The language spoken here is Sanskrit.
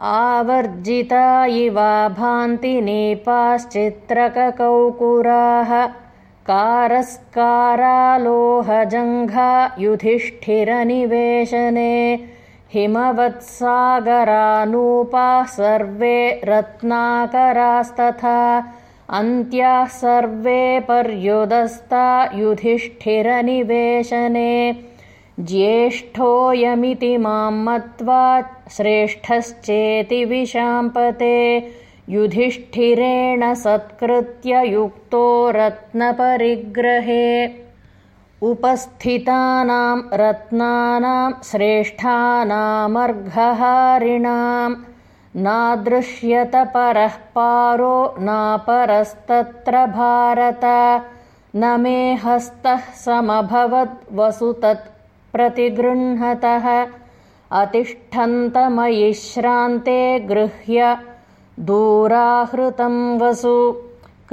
आवर्जिता इवा भान्ति नेपाश्चित्रककौकुराः। कारस्कारालोहजङ्घा युधिष्ठिरनिवेशने हिमवत्सागरानूपाः सर्वे रत्नाकरास्तथा अन्त्याः सर्वे पर्युदस्ता युधिष्ठिरनिवेशने ज्येष्ठोऽयमिति मां मत्वा श्रेष्ठश्चेति विशाम्पते युधिष्ठिरेण सत्कृत्य युक्तो रत्नपरिग्रहे। उपस्थितानां रत्नानां श्रेष्ठानामर्घहारिणाम् नादृश्यत परः पारो नापरस्तत्र भारत। न मे हस्तः समभवद्वसु तत् प्रतिगृह्णतः। अतिष्ठन्तमयि श्रान्ते गृह्य दूराहृतं वसु